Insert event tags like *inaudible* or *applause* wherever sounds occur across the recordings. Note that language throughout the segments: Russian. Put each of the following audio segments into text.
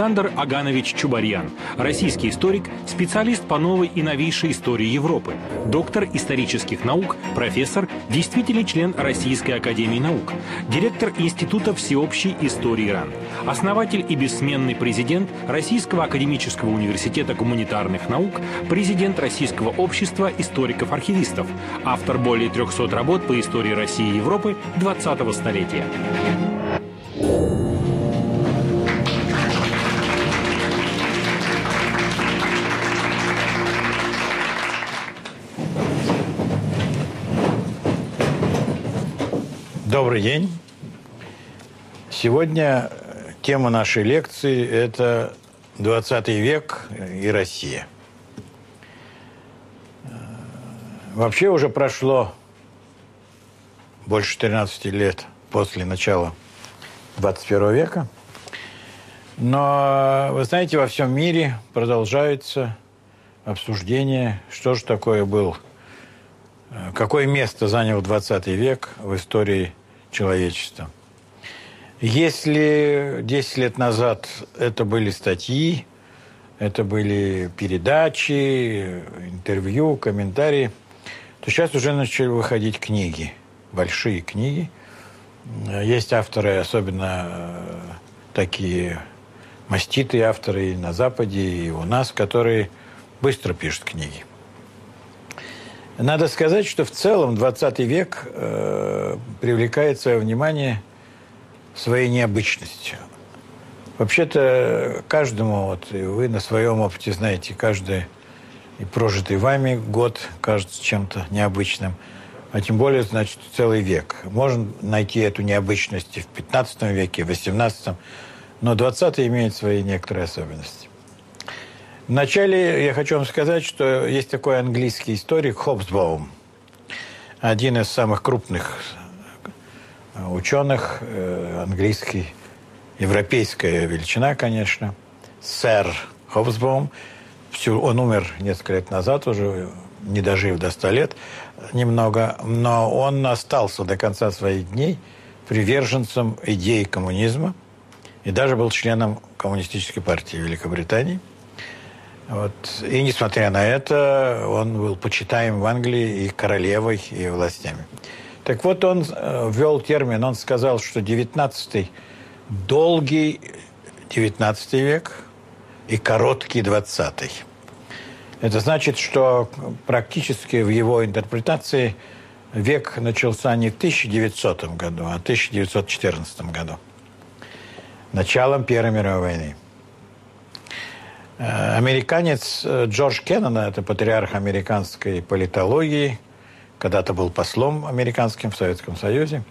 Александр Аганович Чубарьян, российский историк, специалист по новой и новейшей истории Европы, доктор исторических наук, профессор, действительный член Российской Академии Наук, директор Института всеобщей истории РАН, основатель и бессменный президент Российского академического университета гуманитарных наук, президент Российского общества историков-архивистов, автор более 300 работ по истории России и Европы 20-го столетия. Добрый день. Сегодня тема нашей лекции – это 20 век и Россия. Вообще уже прошло больше 13 лет после начала 21 века. Но, вы знаете, во всем мире продолжается обсуждение, что же такое был, какое место занял 20 век в истории человечества. Если 10 лет назад это были статьи, это были передачи, интервью, комментарии, то сейчас уже начали выходить книги, большие книги. Есть авторы, особенно э, такие маститые авторы и на Западе, и у нас, которые быстро пишут книги. Надо сказать, что в целом 20 век э, привлекает свое внимание своей необычностью. Вообще-то каждому, вот и вы на своем опыте знаете, каждый и прожитый вами год кажется чем-то необычным, а тем более, значит, целый век. Можно найти эту необычность и в 15 веке, в 18, но 20 имеет свои некоторые особенности. Вначале я хочу вам сказать, что есть такой английский историк Хобсбаум, один из самых крупных ученых, э, английский, европейская величина, конечно, сэр Хобсбаум. Он умер несколько лет назад уже, не дожив до 100 лет немного, но он остался до конца своих дней приверженцем идеи коммунизма и даже был членом коммунистической партии Великобритании – вот. И несмотря на это, он был почитаем в Англии и королевой, и властями. Так вот, он э, ввел термин, он сказал, что 19 долгий 19 век и короткий 20 Это значит, что практически в его интерпретации век начался не в 1900 году, а в 1914 году, началом Первой мировой войны. Э, американец э, Джордж Кеннон, это патриарх американской политологии, когда-то был послом американским в Советском Союзе,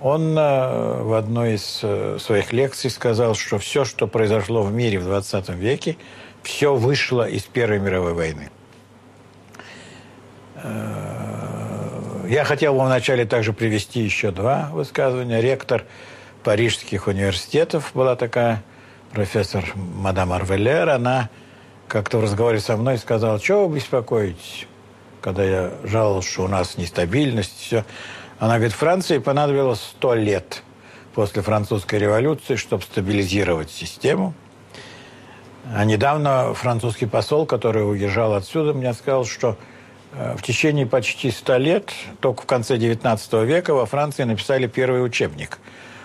он э, в одной из своих лекций сказал, что все, что произошло в мире в 20 веке, все вышло из Первой мировой войны. Я хотел бы вначале также привести еще два высказывания. Ректор парижских университетов была такая профессор мадам Арвелер, она как-то в разговоре со мной сказала, что вы беспокоитесь, когда я жаловался, что у нас нестабильность, все. Она говорит, Франции понадобилось сто лет после французской революции, чтобы стабилизировать систему. А недавно французский посол, который уезжал отсюда, мне сказал, что э, в течение почти ста лет, только в конце XIX века во Франции написали первый учебник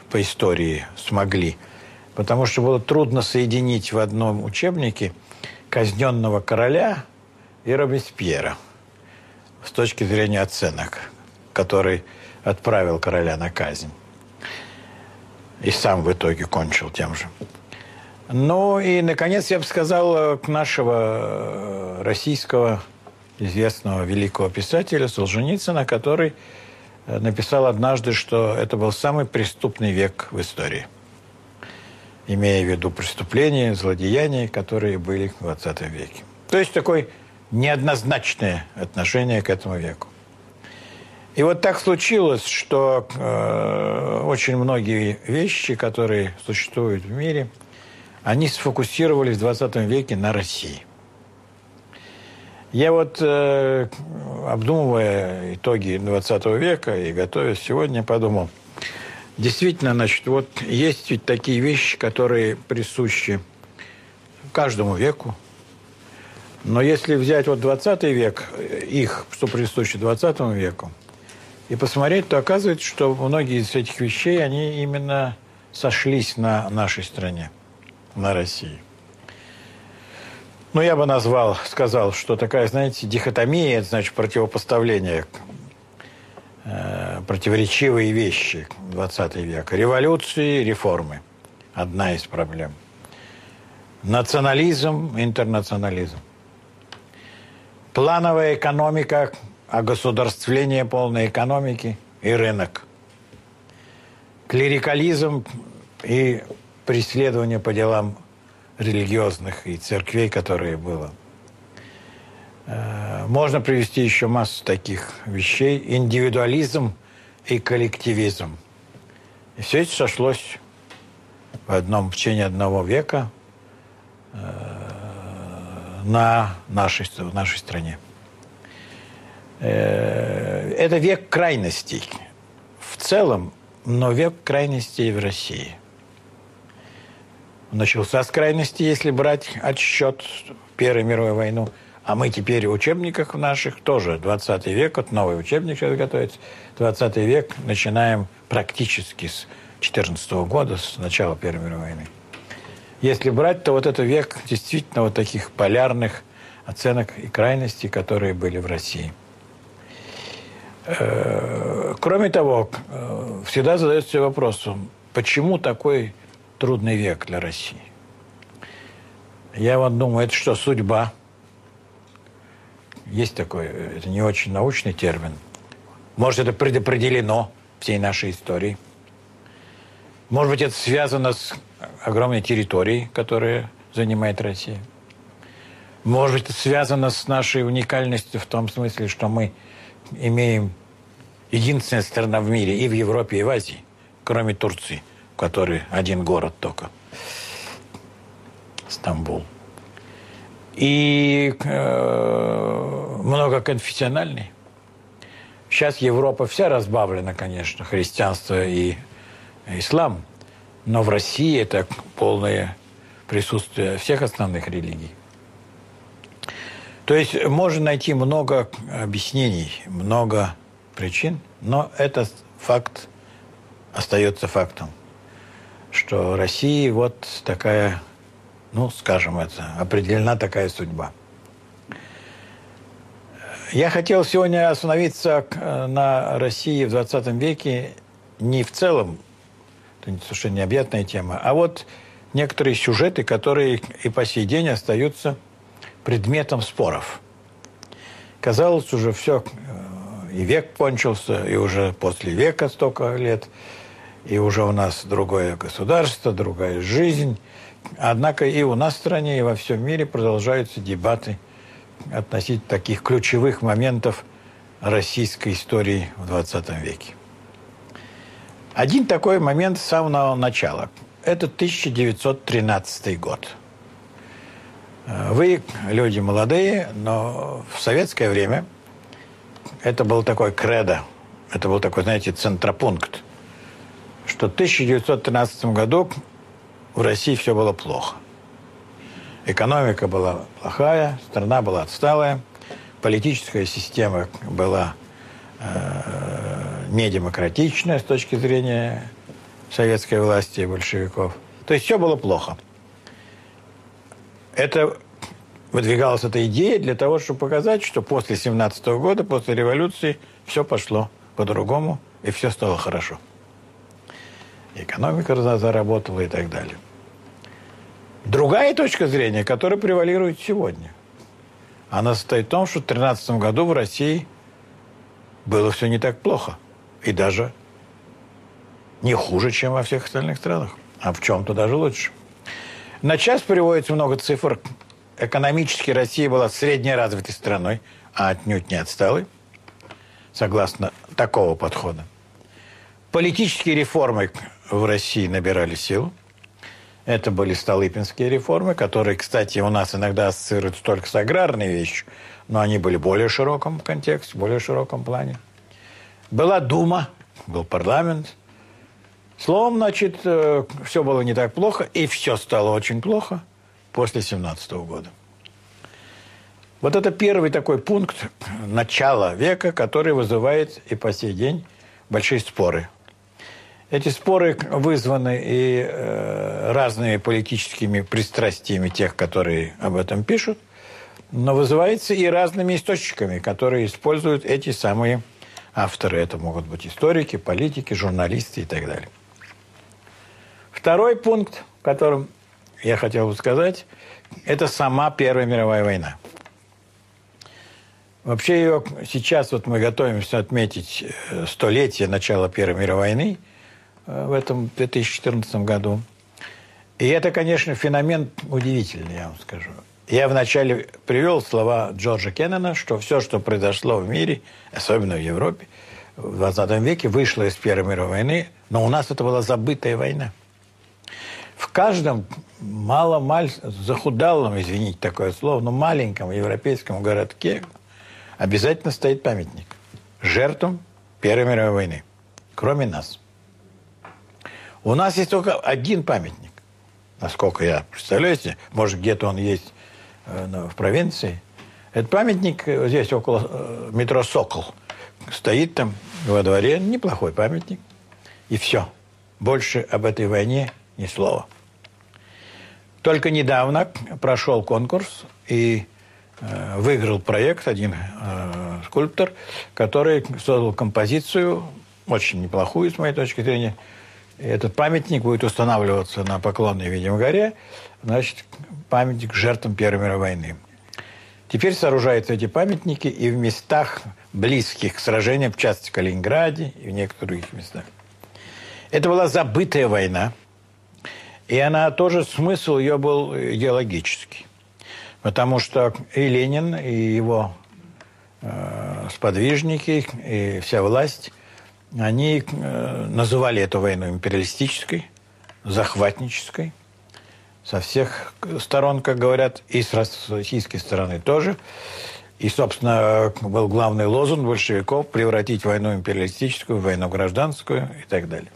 по истории, смогли – потому что было трудно соединить в одном учебнике казненного короля и Робеспьера с точки зрения оценок, который отправил короля на казнь. И сам в итоге кончил тем же. Ну и, наконец, я бы сказал, к нашего э, российского известного великого писателя Солженицына, который э, написал однажды, что это был самый преступный век в истории – имея в виду преступления, злодеяния, которые были в 20 веке. То есть такое неоднозначное отношение к этому веку. И вот так случилось, что э, очень многие вещи, которые существуют в мире, они сфокусировались в 20 веке на России. Я вот, э, обдумывая итоги 20 века и готовясь сегодня, подумал, Действительно, значит, вот есть ведь такие вещи, которые присущи каждому веку. Но если взять вот 20 век, их, что присуще 20 веку, и посмотреть, то оказывается, что многие из этих вещей, они именно сошлись на нашей стране, на России. Ну, я бы назвал, сказал, что такая, знаете, дихотомия, это значит противопоставление, противоречивые вещи 20 век. Революции, реформы. Одна из проблем. Национализм, интернационализм. Плановая экономика, огосударствление полной экономики и рынок. Клерикализм и преследование по делам религиозных и церквей, которые было. Э, можно привести еще массу таких вещей. Индивидуализм и коллективизм. И все это сошлось в одном в течение одного века э, на нашей, в нашей стране. Э, это век крайностей в целом, но век крайностей в России – начался с крайности, если брать отсчет Первой мировой войны. А мы теперь в учебниках наших тоже 20 век, вот новый учебник сейчас готовится, 20 век, начинаем практически с 14 года, с начала Первой мировой войны. Если брать, то вот это век действительно вот таких полярных оценок и крайностей, которые были в России. Э, кроме того, э, всегда задается вопросом, почему такой трудный век для России. Я вот думаю, это что, судьба? Есть такой, это не очень научный термин. Может, это предопределено всей нашей историей. Может быть, это связано с огромной территорией, которую занимает Россия. Может быть, это связано с нашей уникальностью в том смысле, что мы имеем единственная страна в мире и в Европе, и в Азии, кроме Турции – который один город только. Стамбул. И э, многоконфессиональный. Сейчас Европа вся разбавлена, конечно, христианство и ислам. Но в России это полное присутствие всех основных религий. То есть можно найти много объяснений, много причин, но этот факт остается фактом что России вот такая, ну, скажем это, определена такая судьба. Я хотел сегодня остановиться на России в 20 веке не в целом, это совершенно необъятная тема, а вот некоторые сюжеты, которые и по сей день остаются предметом споров. Казалось, уже все, э, и век кончился, и уже после века столько лет – и уже у нас другое государство, другая жизнь. Однако и у нас в стране, и во всем мире продолжаются дебаты относительно таких ключевых моментов российской истории в 20 веке. Один такой момент с самого начала. Это 1913 год. Вы люди молодые, но в советское время это был такой кредо, это был такой, знаете, центропункт что в 1913 году в России все было плохо. Экономика была плохая, страна была отсталая, политическая система была э, недемократичная с точки зрения советской власти и большевиков. То есть все было плохо. Это выдвигалась эта идея для того, чтобы показать, что после 17 года, после революции, все пошло по-другому, и все стало хорошо экономика заработала и так далее. Другая точка зрения, которая превалирует сегодня, она состоит в том, что в 2013 году в России было все не так плохо. И даже не хуже, чем во всех остальных странах. А в чем-то даже лучше. На час приводится много цифр. Экономически Россия была среднеразвитой страной, а отнюдь не отсталой, согласно такого подхода. Политические реформы в России набирали силу. Это были Столыпинские реформы, которые, кстати, у нас иногда ассоциируются только с аграрной вещью, но они были в более широком контексте, в более широком плане. Была Дума, был парламент, Словом, значит, э, все было не так плохо, и все стало очень плохо после 17 года. Вот это первый такой пункт начала века, который вызывает и по сей день большие споры. Эти споры вызваны и э, разными политическими пристрастиями тех, которые об этом пишут, но вызывается и разными источниками, которые используют эти самые авторы. Это могут быть историки, политики, журналисты и так далее. Второй пункт, которым я хотел бы сказать, это сама Первая мировая война. Вообще ее сейчас вот мы готовимся отметить э, столетие начала Первой мировой войны в этом 2014 году. И это, конечно, феномен удивительный, я вам скажу. Я вначале привел слова Джорджа Кеннона, что все, что произошло в мире, особенно в Европе, в 20 веке, вышло из Первой мировой войны, но у нас это была забытая война. В каждом мало-маль захудалом, извините такое слово, но маленьком европейском городке – обязательно стоит памятник жертвам Первой мировой войны, кроме нас. У нас есть только один памятник, насколько я представляю себе, может, где-то он есть э, в провинции. Этот памятник э, здесь около э, метро «Сокол». Стоит там во дворе, неплохой памятник. И все. Больше об этой войне ни слова. Только недавно прошел конкурс, и Э, выиграл проект один э, скульптор, который создал композицию, очень неплохую, с моей точки зрения. Этот памятник будет устанавливаться на Поклонной Видимой горе, значит, памятник жертвам Первой мировой войны. Теперь сооружаются эти памятники и в местах, близких к сражениям, в частности, в Калининграде и в некоторых других местах. Это была забытая война, и она тоже, смысл ее был идеологический. Потому что и Ленин, и его э, сподвижники, и вся власть, они э, называли эту войну империалистической, захватнической. Со всех сторон, как говорят, и с российской стороны тоже. И, собственно, был главный лозунг большевиков – превратить войну империалистическую в войну гражданскую и так далее.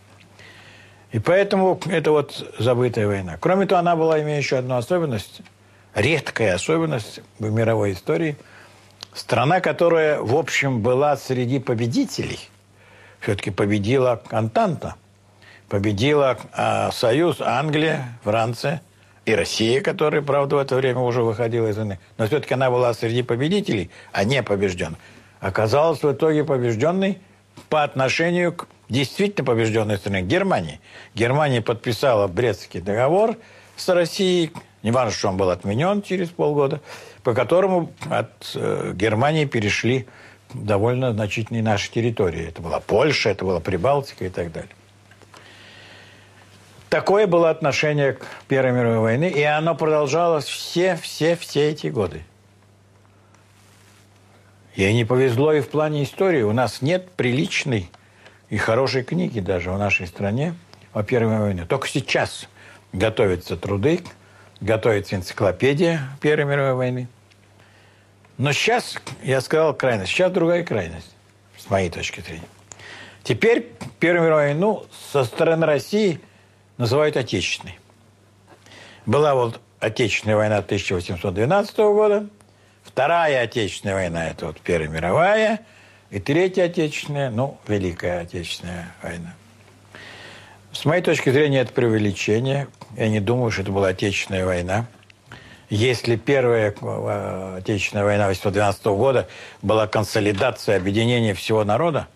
И поэтому это вот забытая война. Кроме того, она была, имея еще одну особенность – редкая особенность в мировой истории. Страна, которая, в общем, была среди победителей, все-таки победила Антанта, победила э, Союз, Англия, Франция и Россия, которая, правда, в это время уже выходила из войны. Но все-таки она была среди победителей, а не побежден. Оказалась в итоге побежденной по отношению к действительно побежденной стране Германии. Германия подписала Брестский договор с Россией, не важно, что он был отменен через полгода, по которому от э, Германии перешли довольно значительные наши территории. Это была Польша, это была Прибалтика и так далее. Такое было отношение к Первой мировой войне, и оно продолжалось все, все, все эти годы. Ей не повезло и в плане истории. У нас нет приличной и хорошей книги даже в нашей стране о Первой мировой войне. Только сейчас готовятся труды готовится энциклопедия Первой мировой войны. Но сейчас, я сказал, крайность. Сейчас другая крайность, с моей точки зрения. Теперь Первую мировую войну со стороны России называют отечественной. Была вот Отечественная война 1812 года, Вторая Отечественная война – это вот Первая мировая, и Третья Отечественная, ну, Великая Отечественная война. С моей точки зрения, это преувеличение. Я не думаю, что это была Отечественная война. Если Первая э, Отечественная война 1812 года была консолидация, объединение всего народа,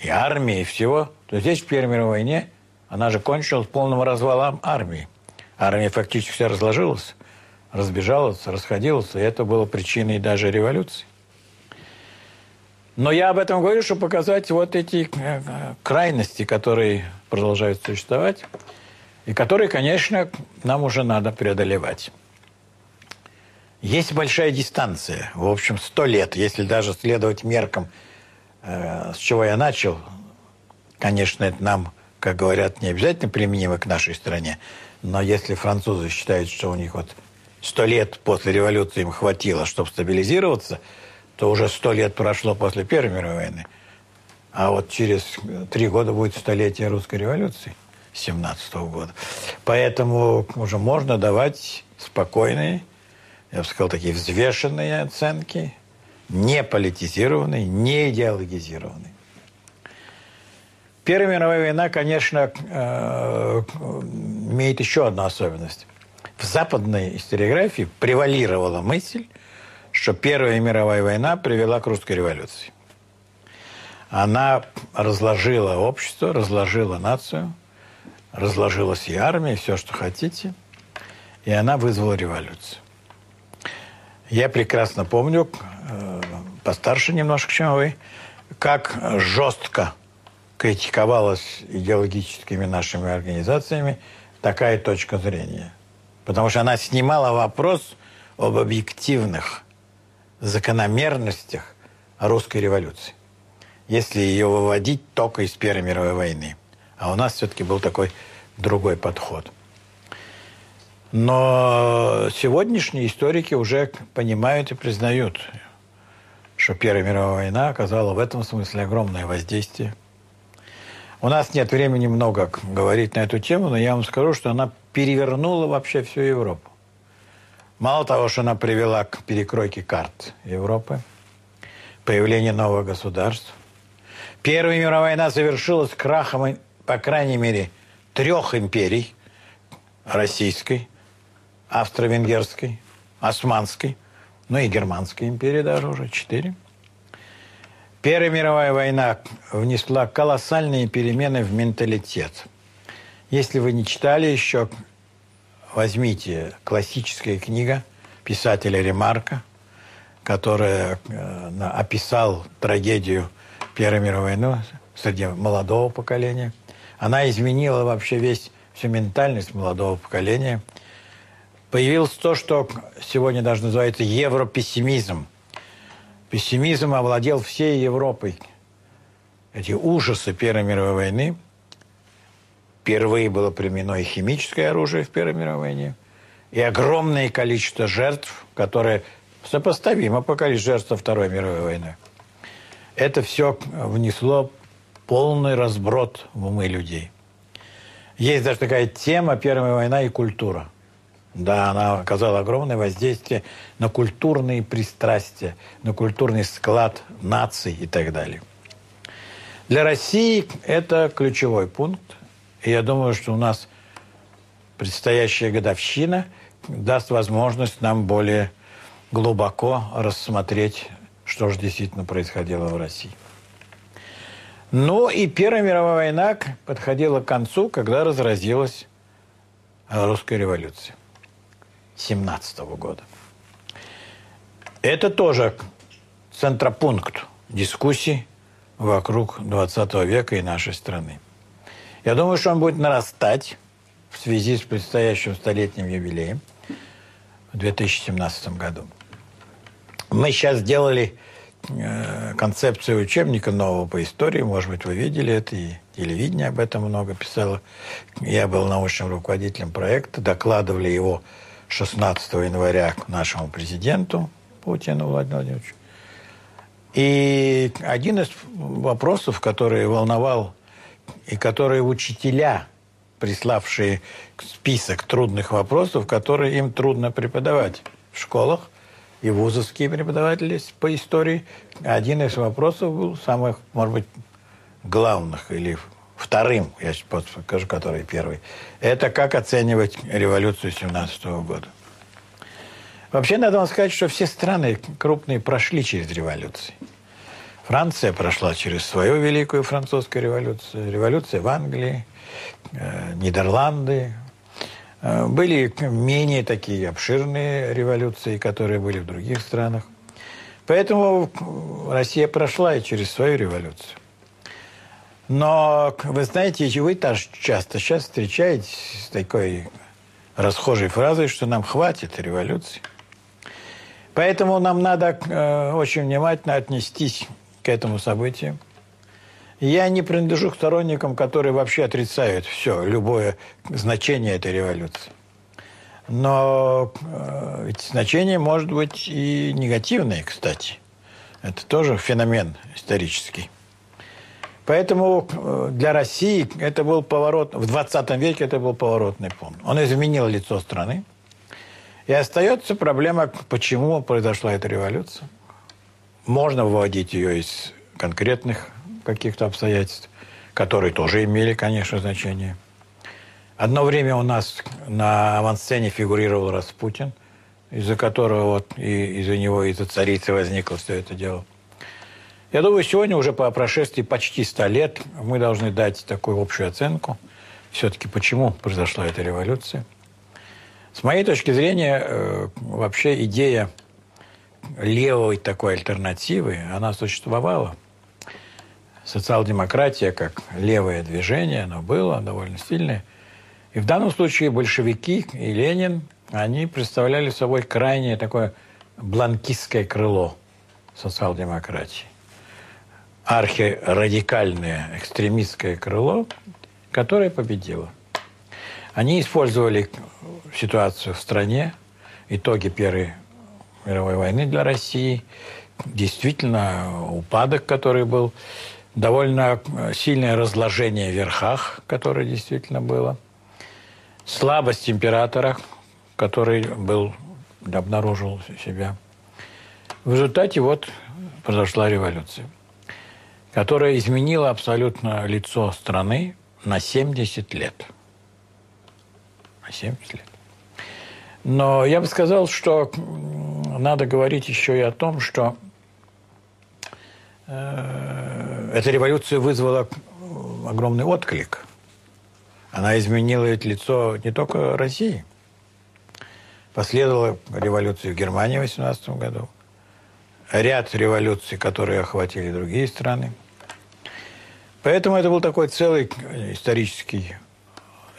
и армии, всего, то здесь, в Первой мировой войне, она же кончилась полным развалом армии. Армия фактически вся разложилась, разбежалась, расходилась, и это было причиной даже революции. Но я об этом говорю, чтобы показать вот эти э, крайности, которые продолжают существовать, и которые, конечно, нам уже надо преодолевать. Есть большая дистанция, в общем, сто лет, если даже следовать меркам, э, с чего я начал. Конечно, это нам, как говорят, не обязательно применимо к нашей стране, но если французы считают, что у них вот сто лет после революции им хватило, чтобы стабилизироваться – то уже сто лет прошло после Первой мировой войны. А вот через три года будет столетие русской революции, 17 -го года. Поэтому уже можно давать спокойные, я бы сказал, такие взвешенные оценки, не политизированные, не идеологизированные. Первая мировая война, конечно, э, имеет еще одну особенность. В западной историографии превалировала мысль, что Первая мировая война привела к русской революции. Она разложила общество, разложила нацию, разложилась и армия, все, что хотите, и она вызвала революцию. Я прекрасно помню, э, постарше немножко, чем вы, как жестко критиковалась идеологическими нашими организациями такая точка зрения. Потому что она снимала вопрос об объективных закономерностях русской революции. Если ее выводить только из Первой мировой войны. А у нас все-таки был такой другой подход. Но сегодняшние историки уже понимают и признают, что Первая мировая война оказала в этом смысле огромное воздействие. У нас нет времени много говорить на эту тему, но я вам скажу, что она перевернула вообще всю Европу. Мало того, что она привела к перекройке карт Европы, появлению новых государств. Первая мировая война завершилась крахом, по крайней мере, трех империй. Российской, Австро-Венгерской, Османской, ну и Германской империи даже уже, четыре. Первая мировая война внесла колоссальные перемены в менталитет. Если вы не читали еще возьмите классическая книга писателя Ремарка, который э, описал трагедию Первой мировой войны среди молодого поколения. Она изменила вообще весь всю ментальность молодого поколения. Появилось то, что сегодня даже называется европессимизм. Пессимизм овладел всей Европой. Эти ужасы Первой мировой войны – Впервые было применено и химическое оружие в Первой мировой войне, и огромное количество жертв, которые сопоставимо по количеству жертв Второй мировой войны. Это все внесло полный разброд в умы людей. Есть даже такая тема «Первая война и культура». Да, она оказала огромное воздействие на культурные пристрастия, на культурный склад наций и так далее. Для России это ключевой пункт. И я думаю, что у нас предстоящая годовщина даст возможность нам более глубоко рассмотреть, что же действительно происходило в России. Ну и Первая мировая война подходила к концу, когда разразилась русская революция 17 года. Это тоже центропункт дискуссий вокруг 20 века и нашей страны. Я думаю, что он будет нарастать в связи с предстоящим столетним юбилеем в 2017 году. Мы сейчас сделали э, концепцию учебника нового по истории. Может быть, вы видели это, и телевидение об этом много писало. Я был научным руководителем проекта. Докладывали его 16 января к нашему президенту Путину Владимировичу. И один из вопросов, который волновал и которые учителя, приславшие список трудных вопросов, которые им трудно преподавать в школах, и вузовские преподаватели по истории. Один из вопросов был самых, может быть, главных или вторым, я сейчас скажу, который первый. Это как оценивать революцию 17 года. Вообще, надо вам сказать, что все страны крупные прошли через революции. Франция прошла через свою великую французскую революцию, революция в Англии, э, Нидерланды. Э, были менее такие обширные революции, которые были в других странах. Поэтому Россия прошла и через свою революцию. Но, вы знаете, вы тоже часто сейчас встречаетесь с такой расхожей фразой, что нам хватит революции. Поэтому нам надо э, очень внимательно отнестись к этому событию. Я не принадлежу к сторонникам, которые вообще отрицают все, любое значение этой революции. Но э, ведь значение может быть и негативное, кстати. Это тоже феномен исторический. Поэтому э, для России это был поворот, в 20 веке это был поворотный пункт. Он изменил лицо страны. И остается проблема, почему произошла эта революция. Можно выводить ее из конкретных каких-то обстоятельств, которые тоже имели, конечно, значение. Одно время у нас на авансцене фигурировал Распутин, из-за которого вот и из-за него, из-за царицы возникло все это дело – я думаю, сегодня уже по прошествии почти 100 лет мы должны дать такую общую оценку все-таки, почему произошла эта революция. С моей точки зрения, э, вообще идея левой такой альтернативы, она существовала. Социал-демократия как левое движение, оно было довольно сильное. И в данном случае большевики и Ленин, они представляли собой крайнее такое бланкистское крыло социал-демократии архирадикальное экстремистское крыло, которое победило. Они использовали ситуацию в стране, итоги Первой мировой войны для России, действительно упадок, который был, довольно сильное разложение в верхах, которое действительно было, слабость императора, который был, обнаружил себя. В результате вот произошла революция которая изменила абсолютно лицо страны на 70 лет. На 70 лет. Но я бы сказал, что надо говорить еще и о том, что э, эта революция вызвала огромный отклик. Она изменила ведь лицо не только России. Последовала революция в Германии в 18 году. Ряд революций, которые охватили другие страны – Поэтому это был такой целый исторический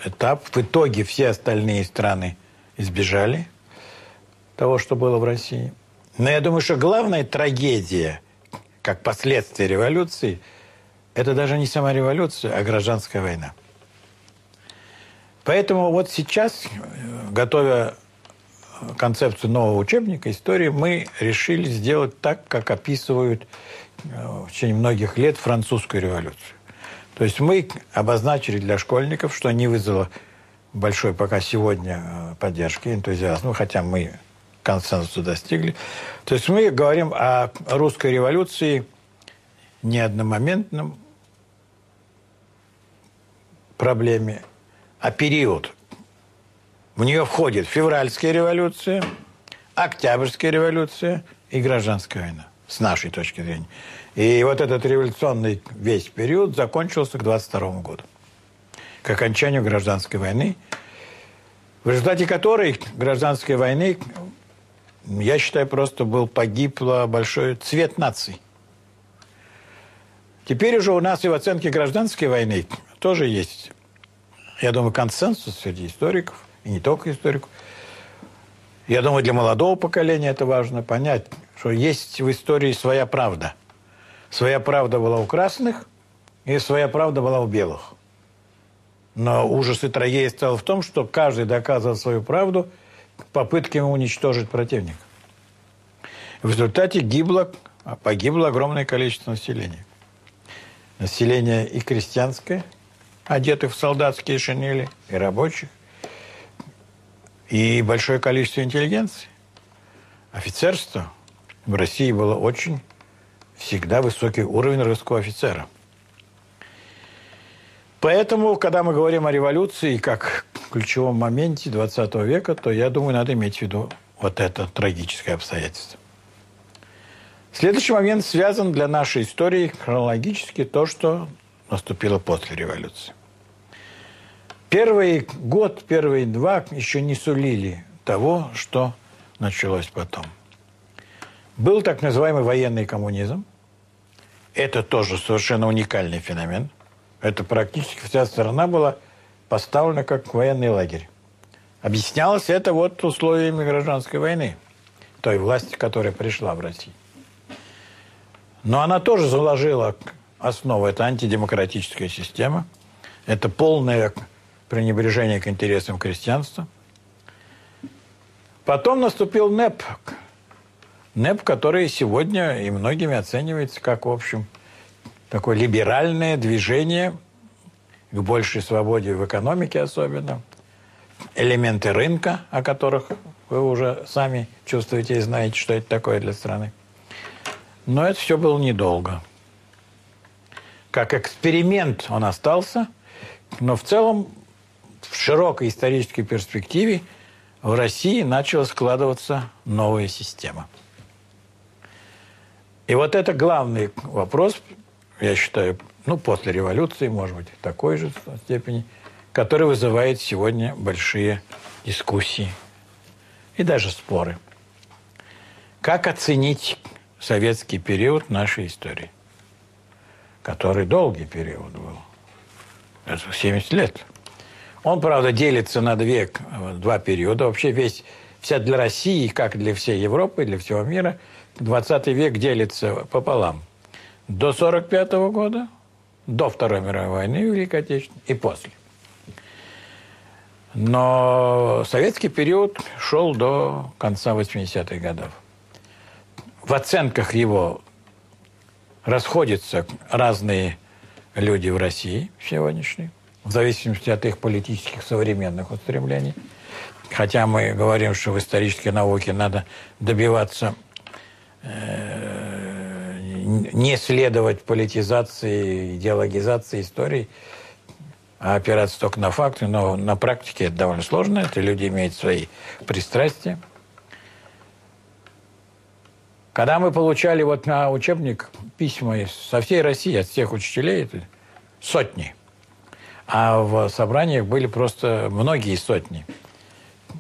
этап. В итоге все остальные страны избежали того, что было в России. Но я думаю, что главная трагедия, как последствие революции, это даже не сама революция, а гражданская война. Поэтому вот сейчас, готовя концепцию нового учебника истории, мы решили сделать так, как описывают э, в течение многих лет французскую революцию. То есть мы обозначили для школьников, что не вызвало большой пока сегодня э, поддержки, энтузиазма, хотя мы консенсуса достигли. То есть мы говорим о русской революции не одномоментном проблеме, а период. В нее входит февральская революция, октябрьская революция и гражданская война, с нашей точки зрения. И вот этот революционный весь период закончился к 22 году, к окончанию гражданской войны, в результате которой гражданской войны, я считаю, просто был погибло большой цвет наций. Теперь уже у нас и в оценке гражданской войны тоже есть, я думаю, консенсус среди историков, и не только историков. Я думаю, для молодого поколения это важно понять, что есть в истории своя правда – Своя правда была у красных, и своя правда была у белых. Но ужас и трагедия стал в том, что каждый доказывал свою правду попытками уничтожить противника. В результате гибло, погибло огромное количество населения. Население и крестьянское, одетых в солдатские шинели, и рабочих, и большое количество интеллигенции. Офицерство в России было очень всегда высокий уровень русского офицера. Поэтому, когда мы говорим о революции как ключевом моменте 20 века, то, я думаю, надо иметь в виду вот это трагическое обстоятельство. Следующий момент связан для нашей истории хронологически то, что наступило после революции. Первый год, первые два еще не сулили того, что началось потом. Был так называемый военный коммунизм. Это тоже совершенно уникальный феномен. Это практически вся страна была поставлена как военный лагерь. Объяснялось это вот условиями гражданской войны, той власти, которая пришла в Россию. Но она тоже заложила основу. Это антидемократическая система. Это полное пренебрежение к интересам крестьянства. Потом наступил НЭП, НЭП, который сегодня и многими оценивается как, в общем, такое либеральное движение к большей свободе в экономике особенно, элементы рынка, о которых вы уже сами чувствуете и знаете, что это такое для страны. Но это все было недолго. Как эксперимент он остался, но в целом в широкой исторической перспективе в России начала складываться новая система. И вот это главный вопрос, я считаю, ну, после революции, может быть, в такой же степени, который вызывает сегодня большие дискуссии и даже споры. Как оценить советский период нашей истории, который долгий период был, это 70 лет. Он, правда, делится на две, два периода. Вообще весь, вся для России, как для всей Европы, для всего мира, 20 век делится пополам. До 45 -го года, до Второй мировой войны Великой Отечественной и после. Но советский период шел до конца 80-х годов. В оценках его расходятся разные люди в России сегодняшние в зависимости от их политических современных устремлений. Хотя мы говорим, что в исторической науке надо добиваться э, не следовать политизации, идеологизации истории, а опираться только на факты. Но на практике это довольно сложно. Это люди имеют свои пристрастия. Когда мы получали вот на учебник письма со всей России, от всех учителей, это сотни – а в собраниях были просто многие сотни.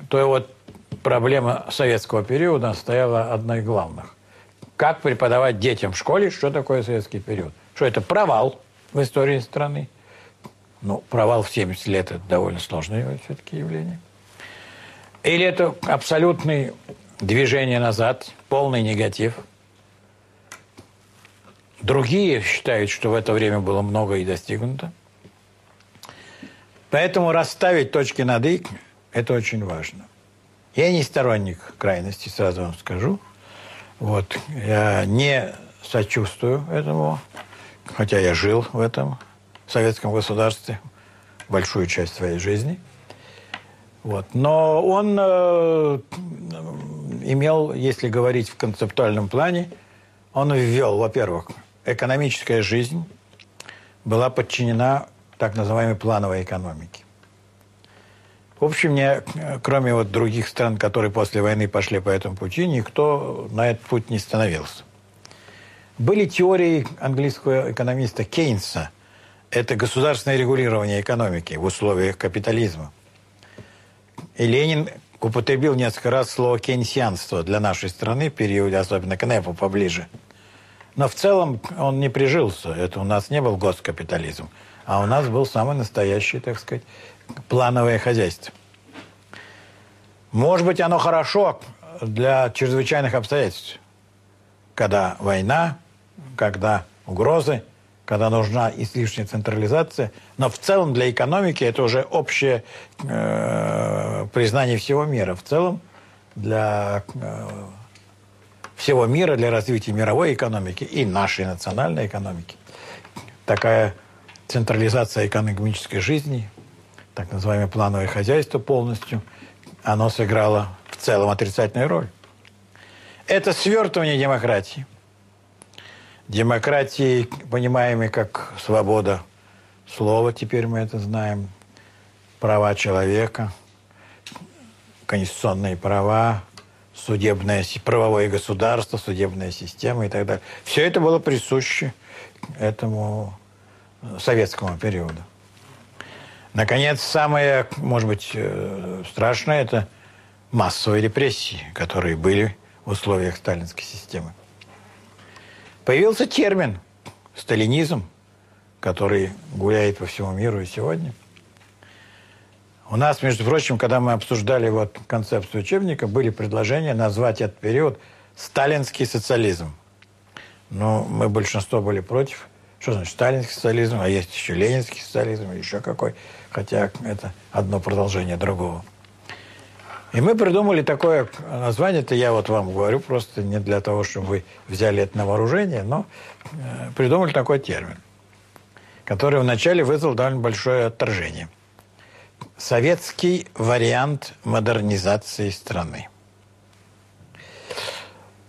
То вот проблема советского периода стояла одной из главных. Как преподавать детям в школе, что такое советский период? Что это провал в истории страны? Ну, провал в 70 лет – это довольно сложное все-таки явление. Или это абсолютное движение назад, полный негатив. Другие считают, что в это время было много и достигнуто. Поэтому расставить точки над «и» – это очень важно. Я не сторонник крайности, сразу вам скажу. Вот. Я не сочувствую этому, хотя я жил в этом советском государстве большую часть своей жизни. Вот. Но он э, имел, если говорить в концептуальном плане, он ввел, во-первых, экономическая жизнь была подчинена так называемой плановой экономики. В общем, не, кроме вот других стран, которые после войны пошли по этому пути, никто на этот путь не становился. Были теории английского экономиста Кейнса. Это государственное регулирование экономики в условиях капитализма. И Ленин употребил несколько раз слово «кейнсианство» для нашей страны в периоде, особенно к НЭПу поближе. Но в целом он не прижился. Это у нас не был госкапитализм а у нас был самый настоящий, так сказать, плановое хозяйство. Может быть, оно хорошо для чрезвычайных обстоятельств, когда война, когда угрозы, когда нужна излишняя централизация. Но в целом для экономики это уже общее э, признание всего мира. В целом для э, всего мира, для развития мировой экономики и нашей национальной экономики такая централизация экономической жизни, так называемое плановое хозяйство полностью, оно сыграло в целом отрицательную роль. Это свертывание демократии. Демократии, понимаемой как свобода слова, теперь мы это знаем, права человека, конституционные права, судебное, правовое государство, судебная система и так далее. Все это было присуще этому советского периода. Наконец, самое, может быть, э, страшное – это массовые репрессии, которые были в условиях сталинской системы. Появился термин «сталинизм», который гуляет по всему миру и сегодня. У нас, между прочим, когда мы обсуждали вот концепцию учебника, были предложения назвать этот период «сталинский социализм». Но мы большинство были против – что значит сталинский социализм, а есть еще ленинский социализм, еще какой. Хотя это одно продолжение другого. И мы придумали такое название, это я вот вам говорю, просто не для того, чтобы вы взяли это на вооружение, но э, придумали такой термин, который вначале вызвал довольно большое отторжение. Советский вариант модернизации страны.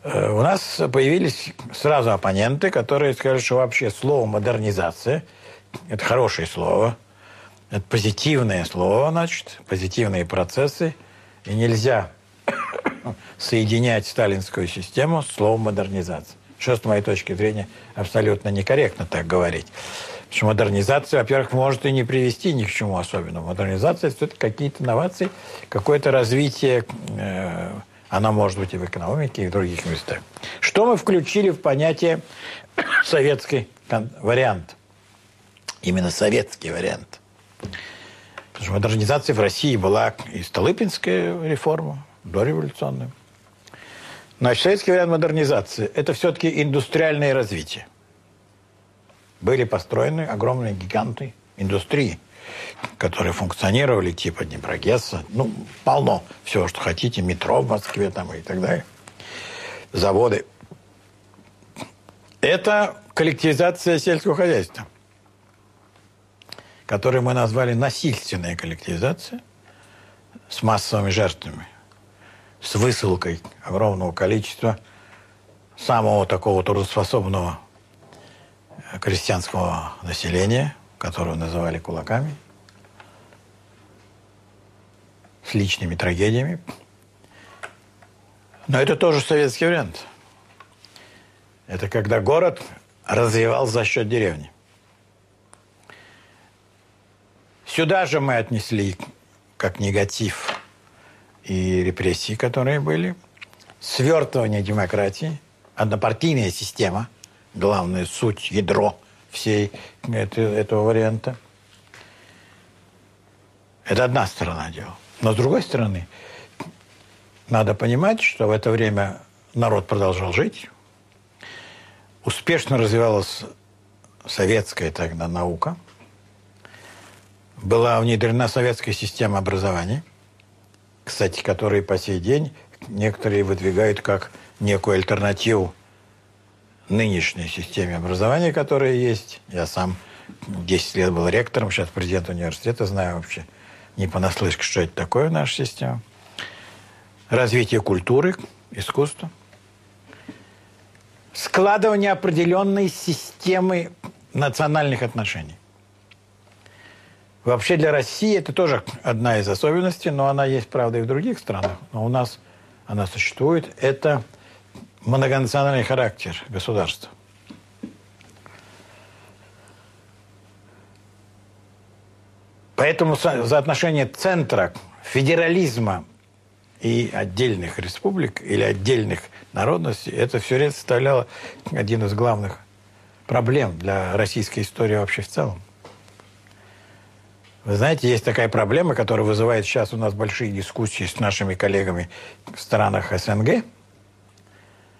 Э, у нас появились сразу оппоненты, которые сказали, что вообще слово «модернизация» – это хорошее слово, это позитивное слово, значит, позитивные процессы – и нельзя *coughs* соединять сталинскую систему с словом модернизация. Что, с моей точки зрения, абсолютно некорректно так говорить. Потому что модернизация, во-первых, может и не привести ни к чему особенному. Модернизация – это какие-то инновации, какое-то развитие, э, оно может быть и в экономике, и в других местах. Что мы включили в понятие *coughs* советский вариант? Именно советский вариант – Потому что модернизация в России была и Столыпинская реформа, дореволюционная. Значит, советский вариант модернизации – это все-таки индустриальное развитие. Были построены огромные гиганты индустрии, которые функционировали типа Днепрогесса. Ну, полно всего, что хотите. Метро в Москве там и так далее. Заводы. Это коллективизация сельского хозяйства – который мы назвали насильственная коллективизация с массовыми жертвами, с высылкой огромного количества самого такого трудоспособного крестьянского населения, которого называли кулаками, с личными трагедиями. Но это тоже советский вариант. Это когда город развивал за счет деревни. Сюда же мы отнесли как негатив и репрессии, которые были, свертывание демократии, однопартийная система, главная суть, ядро всей это, этого варианта. Это одна сторона дела. Но с другой стороны, надо понимать, что в это время народ продолжал жить, успешно развивалась советская тогда наука – была внедрена советская система образования, кстати, которая по сей день некоторые выдвигают как некую альтернативу нынешней системе образования, которая есть. Я сам 10 лет был ректором, сейчас президент университета, знаю вообще не понаслышке, что это такое наша система. Развитие культуры, искусства. Складывание определенной системы национальных отношений. Вообще для России это тоже одна из особенностей, но она есть, правда, и в других странах. Но у нас она существует. Это многонациональный характер государства. Поэтому соотношение центра, федерализма и отдельных республик или отдельных народностей, это все время составляло один из главных проблем для российской истории вообще в целом. Вы знаете, есть такая проблема, которая вызывает сейчас у нас большие дискуссии с нашими коллегами в странах СНГ.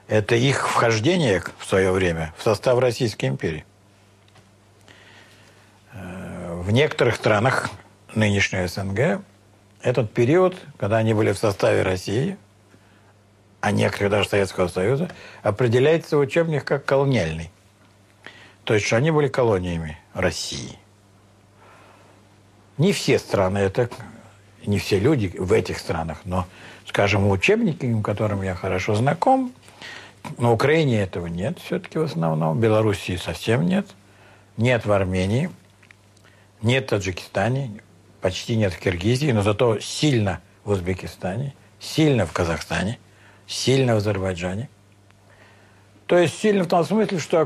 Это их вхождение в свое время в состав Российской империи. Э, в некоторых странах нынешней СНГ этот период, когда они были в составе России, а некоторых даже Советского Союза, определяется в учебниках как колониальный. То есть, что они были колониями России – не все страны, это не все люди в этих странах, но, скажем, учебники, которым я хорошо знаком, на Украине этого нет все-таки в основном, в Белоруссии совсем нет, нет в Армении, нет в Таджикистане, почти нет в Киргизии, но зато сильно в Узбекистане, сильно в Казахстане, сильно в Азербайджане – то есть сильно в том смысле, что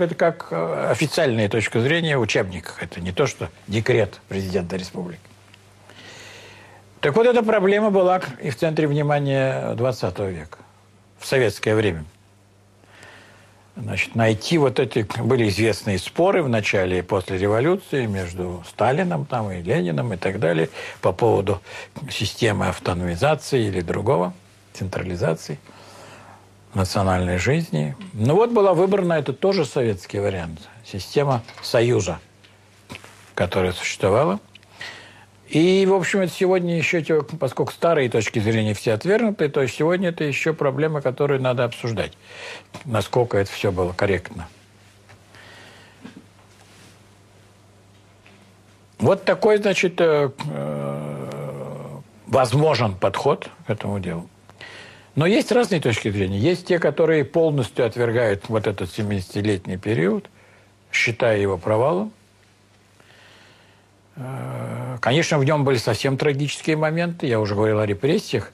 это как э, официальная точка зрения в учебниках. Это не то, что декрет президента республики. Так вот, эта проблема была и в центре внимания 20 века, в советское время. Значит, найти вот эти... Были известные споры в начале и после революции между Сталином там, и Лениным и так далее по поводу системы автономизации или другого, централизации – национальной жизни. Ну вот была выбрана, это тоже советский вариант, система Союза, которая существовала. И, в общем, это сегодня еще, поскольку старые точки зрения все отвергнуты, то сегодня это еще проблема, которую надо обсуждать. Насколько это все было корректно. Вот такой, значит, э, э, возможен подход к этому делу. Но есть разные точки зрения. Есть те, которые полностью отвергают вот этот 70-летний период, считая его провалом. Э, конечно, в нем были совсем трагические моменты. Я уже говорил о репрессиях.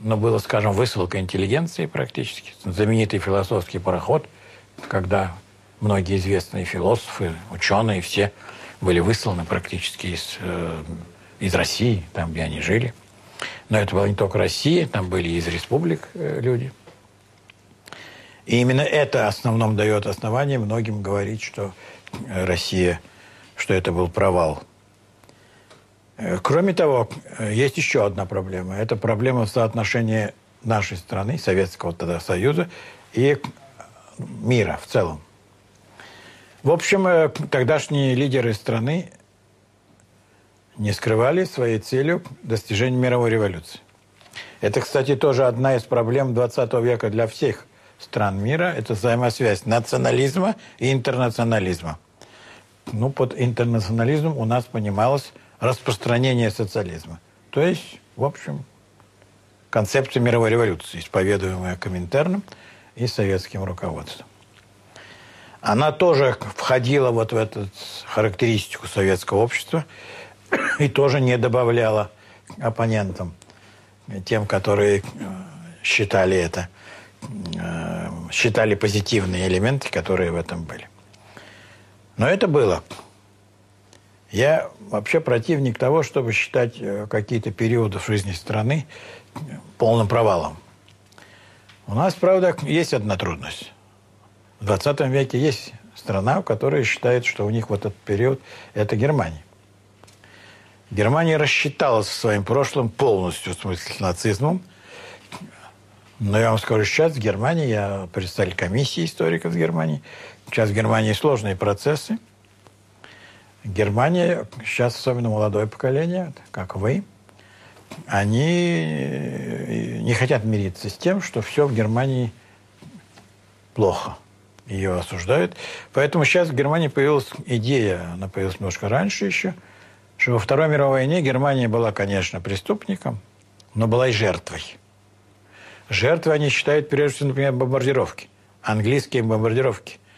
Но было, скажем, высылка интеллигенции практически. Знаменитый философский пароход, когда многие известные философы, ученые, все были высланы практически из, э, из России, там, где они жили. Но это была не только Россия, там были из республик э, люди. И именно это основном дает основание многим говорить, что Россия, что это был провал Э, кроме того, э, есть еще одна проблема. Это проблема соотношения нашей страны, Советского тогда Союза, и мира в целом. В общем, э, тогдашние лидеры страны не скрывали своей целью достижения мировой революции. Это, кстати, тоже одна из проблем 20 века для всех стран мира. Это взаимосвязь национализма и интернационализма. Ну, под интернационализмом у нас понималось распространения социализма. То есть, в общем, концепция мировой революции, исповедуемая Коминтерном и советским руководством. Она тоже входила вот в эту характеристику советского общества и тоже не добавляла оппонентам, тем, которые э, считали это, э, считали позитивные элементы, которые в этом были. Но это было. Я вообще противник того, чтобы считать э, какие-то периоды в жизни страны полным провалом. У нас, правда, есть одна трудность. В 20 веке есть страна, которая считает, что у них вот этот период – это Германия. Германия рассчиталась со своим прошлым полностью, в смысле, нацизмом. Но я вам скажу, сейчас в Германии, я представитель комиссии историков Германии, сейчас в Германии сложные процессы – Германия, сейчас особенно молодое поколение, как вы, они э, не хотят мириться с тем, что все в Германии плохо. Ее осуждают. Поэтому сейчас в Германии появилась идея, она появилась немножко раньше еще, что во Второй мировой войне Германия была, конечно, преступником, но была и жертвой. Жертвой они считают, прежде всего, например, бомбардировки. Английские бомбардировки –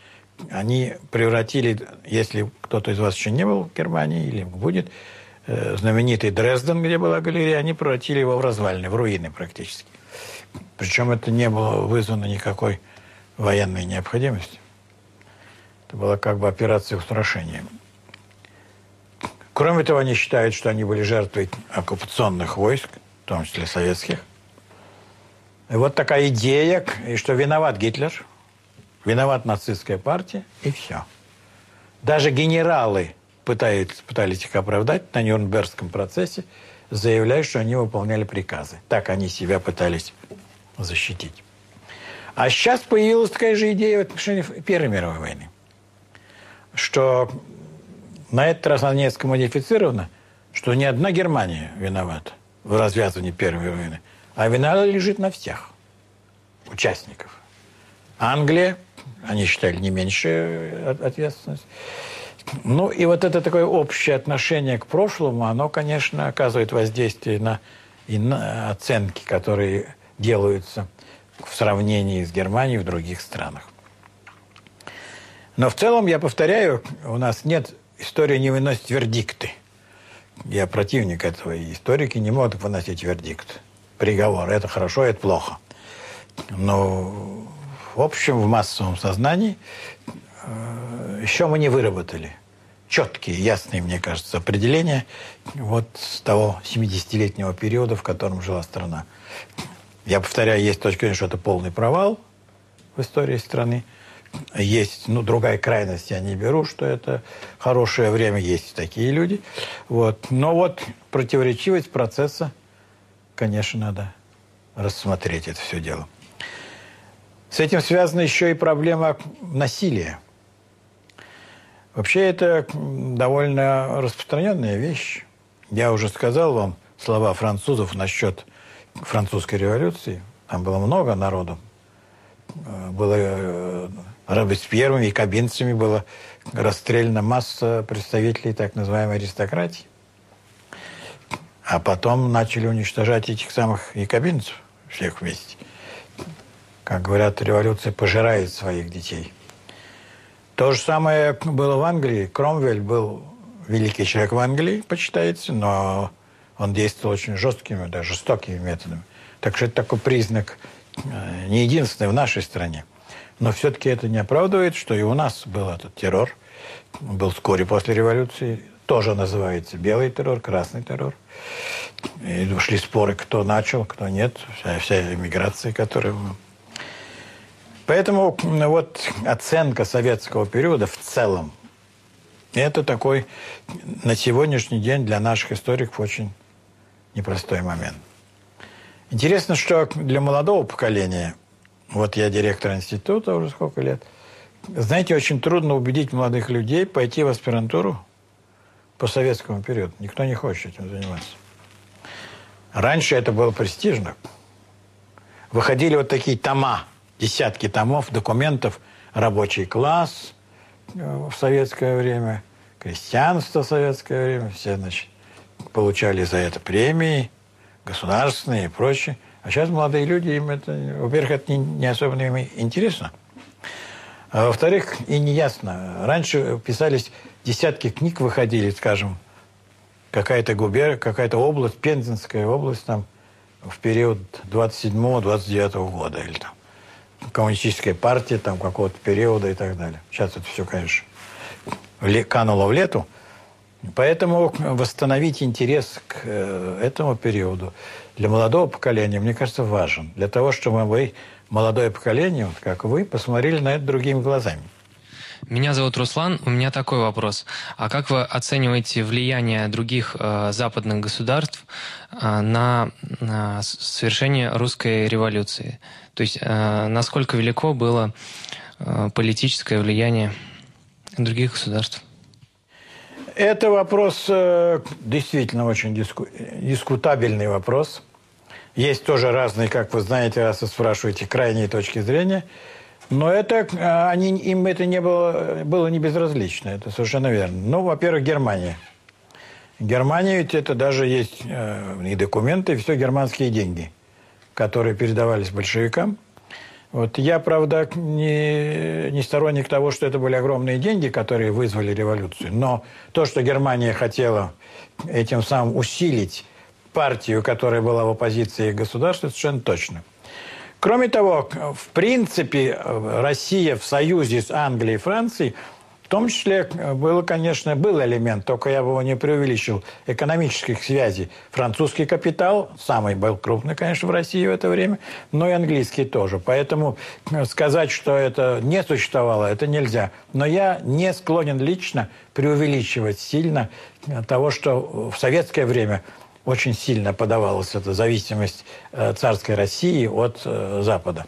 они превратили, если кто-то из вас еще не был в Германии или будет, э, знаменитый Дрезден, где была галерея, они превратили его в развалины, в руины практически. Причем это не было вызвано никакой военной необходимости. Это была как бы операция устрашения. Кроме того, они считают, что они были жертвой оккупационных войск, в том числе советских. И вот такая идея, и что виноват Гитлер – Виноват нацистская партия, и все. Даже генералы пытались, пытались их оправдать на Нюрнбергском процессе, заявляя, что они выполняли приказы. Так они себя пытались защитить. А сейчас появилась такая же идея в отношении Первой мировой войны, что на этот раз она несколько модифицирована, что не одна Германия виновата в развязывании Первой войны, а вина лежит на всех участников. Англия, они считали не меньше ответственность. Ну и вот это такое общее отношение к прошлому, оно, конечно, оказывает воздействие на, и на оценки, которые делаются в сравнении с Германией в других странах. Но в целом, я повторяю, у нас нет, история не выносит вердикты. Я противник этого, и историки не могут выносить вердикт, приговор. Это хорошо, это плохо. Но в общем, в массовом сознании э, еще мы не выработали четкие, ясные, мне кажется, определения вот с того 70-летнего периода, в котором жила страна. Я повторяю, есть точка зрения, что это полный провал в истории страны. Есть, ну, другая крайность я не беру, что это хорошее время, есть такие люди. Вот. Но вот противоречивость процесса, конечно, надо рассмотреть это все дело. С этим связана еще и проблема насилия. Вообще это довольно распространенная вещь. Я уже сказал вам слова французов насчет французской революции. Там было много народу. Было э, Робеспьером кабинцами было расстреляна масса представителей так называемой аристократии. А потом начали уничтожать этих самых якобинцев всех вместе. Как говорят, революция пожирает своих детей. То же самое было в Англии. Кромвель был великий человек в Англии, почитается, но он действовал очень жесткими, даже жестокими методами. Так что это такой признак э, не единственный в нашей стране. Но все-таки это не оправдывает, что и у нас был этот террор. Был вскоре после революции. Тоже называется белый террор, красный террор. И шли споры, кто начал, кто нет. Вся, вся иммиграция, которая... Поэтому вот оценка советского периода в целом это такой на сегодняшний день для наших историков очень непростой момент. Интересно, что для молодого поколения, вот я директор института уже сколько лет, знаете, очень трудно убедить молодых людей пойти в аспирантуру по советскому периоду. Никто не хочет этим заниматься. Раньше это было престижно. Выходили вот такие тома, десятки томов, документов, рабочий класс э, в советское время, крестьянство в советское время, все, значит, получали за это премии государственные и прочее. А сейчас молодые люди, им это, во-первых, это не, не особенно им интересно. А во-вторых, и не ясно. Раньше писались десятки книг, выходили, скажем, какая-то губерния, какая-то область, Пензенская область, там, в период 27-29 года, или там, коммунистическая партия, там, какого-то периода и так далее. Сейчас это все, конечно, кануло в лету. Поэтому восстановить интерес к э, этому периоду для молодого поколения, мне кажется, важен. Для того, чтобы вы, молодое поколение, вот как вы, посмотрели на это другими глазами. Меня зовут Руслан. У меня такой вопрос. А как вы оцениваете влияние других э, западных государств э, на, на совершение русской революции? То есть э, насколько велико было э, политическое влияние других государств? Это вопрос э, действительно очень диску, дискутабельный вопрос. Есть тоже разные, как вы знаете, раз вы спрашиваете, крайние точки зрения. Но это, э, они, им это не было, было не безразлично, это совершенно верно. Ну, во-первых, Германия. Германия ведь это даже есть э, и документы, и все германские деньги, которые передавались большевикам – вот я, правда, не, не сторонник того, что это были огромные деньги, которые вызвали революцию. Но то, что Германия хотела этим самым усилить партию, которая была в оппозиции государству, совершенно точно. Кроме того, в принципе, Россия в союзе с Англией и Францией том числе э, было, конечно, был элемент, только я бы его не преувеличил, экономических связей. Французский капитал, самый был крупный, конечно, в России в это время, но и английский тоже. Поэтому э, сказать, что это не существовало, это нельзя. Но я не склонен лично преувеличивать сильно того, что в советское время очень сильно подавалась эта зависимость э, царской России от Запада.